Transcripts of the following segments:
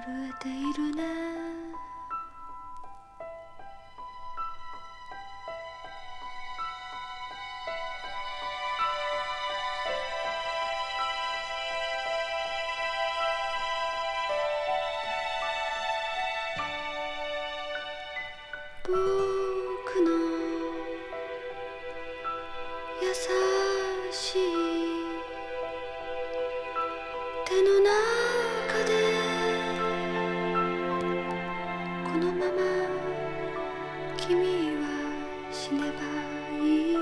震えているね。君は死ねばいい。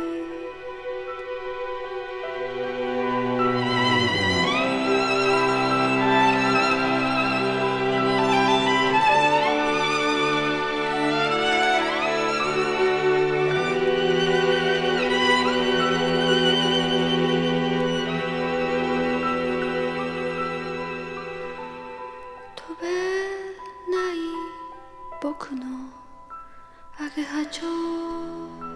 飛べ僕のアゲハチョウ。